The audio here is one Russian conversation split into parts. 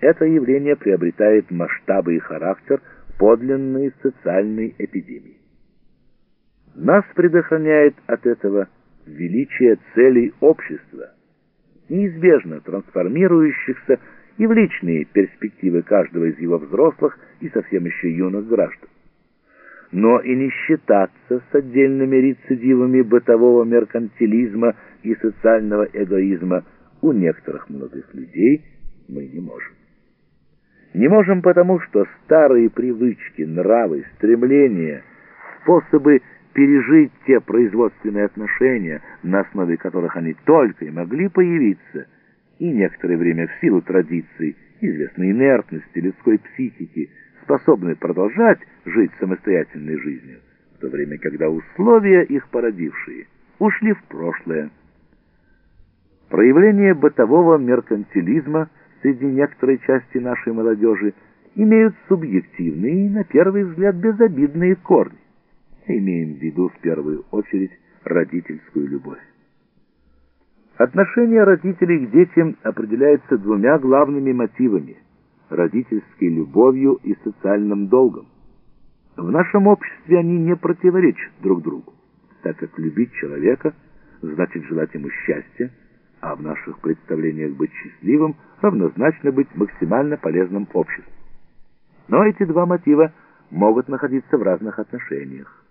это явление приобретает масштабы и характер подлинной социальной эпидемии. Нас предохраняет от этого величие целей общества, неизбежно трансформирующихся и в личные перспективы каждого из его взрослых и совсем еще юных граждан. Но и не считаться с отдельными рецидивами бытового меркантилизма и социального эгоизма у некоторых молодых людей мы не можем. Не можем потому, что старые привычки, нравы, стремления, способы пережить те производственные отношения, на основе которых они только и могли появиться, и некоторое время в силу традиций, известной инертности людской психики, способны продолжать жить самостоятельной жизнью, в то время, когда условия, их породившие, ушли в прошлое. Проявление бытового меркантилизма среди некоторой части нашей молодежи имеют субъективные и, на первый взгляд, безобидные корни. Имеем в виду в первую очередь родительскую любовь. Отношение родителей к детям определяется двумя главными мотивами – родительской любовью и социальным долгом. В нашем обществе они не противоречат друг другу, так как любить человека значит желать ему счастья, а в наших представлениях быть счастливым равнозначно быть максимально полезным обществу. Но эти два мотива могут находиться в разных отношениях.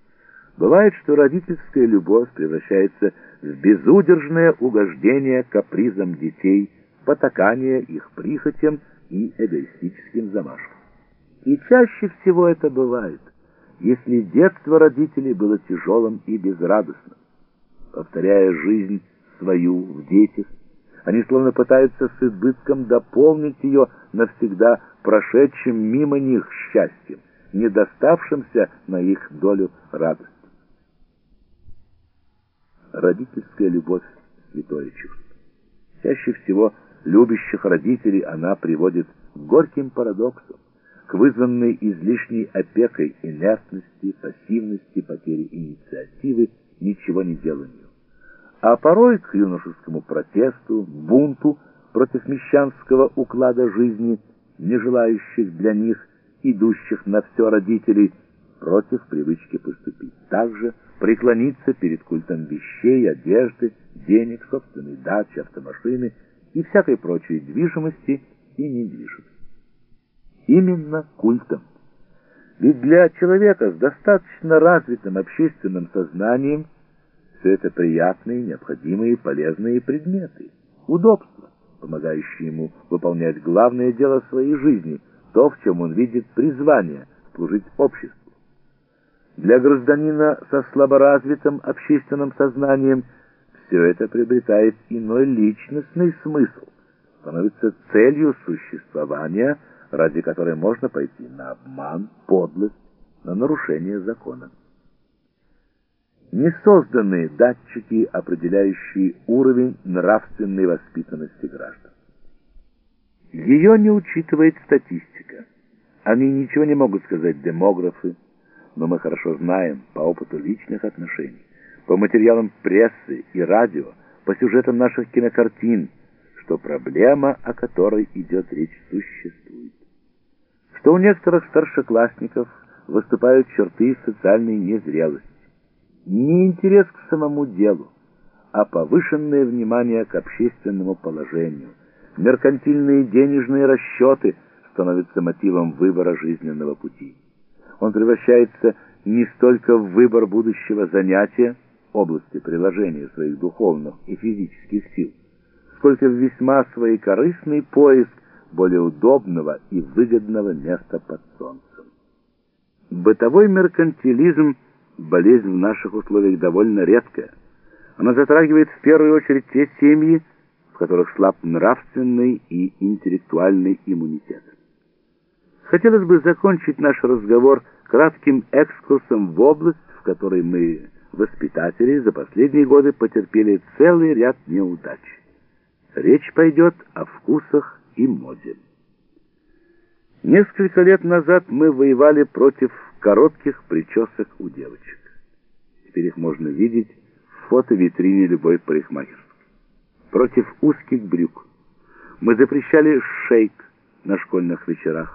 Бывает, что родительская любовь превращается в безудержное угождение капризам детей, потакание их прихотям и эгоистическим замашкам. И чаще всего это бывает, если детство родителей было тяжелым и безрадостным. Повторяя жизнь свою в детях, они словно пытаются с избытком дополнить ее навсегда прошедшим мимо них счастьем, не доставшимся на их долю радости. Родительская любовь – святое чувство. Чаще всего любящих родителей она приводит к горьким парадоксам, к вызванной излишней опекой инертности, пассивности, потери инициативы, ничего не деланию а порой к юношескому протесту, бунту против мещанского уклада жизни, не желающих для них, идущих на все родителей, против привычки поступить так же, преклониться перед культом вещей, одежды, денег, собственной дачи, автомашины и всякой прочей движимости и недвижимости. Именно культом. Ведь для человека с достаточно развитым общественным сознанием все это приятные, необходимые, полезные предметы, удобства, помогающие ему выполнять главное дело своей жизни, то, в чем он видит призвание служить обществу. Для гражданина со слаборазвитым общественным сознанием все это приобретает иной личностный смысл, становится целью существования, ради которой можно пойти на обман, подлость, на нарушение закона не созданы датчики, определяющие уровень нравственной воспитанности граждан. Ее не учитывает статистика. Они ничего не могут сказать демографы, но мы хорошо знаем по опыту личных отношений, по материалам прессы и радио, по сюжетам наших кинокартин, что проблема, о которой идет речь, существует. Что у некоторых старшеклассников выступают черты социальной незрелости не интерес к самому делу, а повышенное внимание к общественному положению. Меркантильные денежные расчеты становятся мотивом выбора жизненного пути. Он превращается не столько в выбор будущего занятия, области приложения своих духовных и физических сил, сколько в весьма своекорыстный поиск более удобного и выгодного места под солнцем. Бытовой меркантилизм – болезнь в наших условиях довольно редкая. Она затрагивает в первую очередь те семьи, в которых слаб нравственный и интеллектуальный иммунитет. Хотелось бы закончить наш разговор кратким экскурсом в область, в которой мы, воспитатели, за последние годы потерпели целый ряд неудач. Речь пойдет о вкусах и моде. Несколько лет назад мы воевали против коротких причесок у девочек. Теперь их можно видеть в фото-витрине любой парикмахерской. Против узких брюк. Мы запрещали шейк, на школьных вечерах.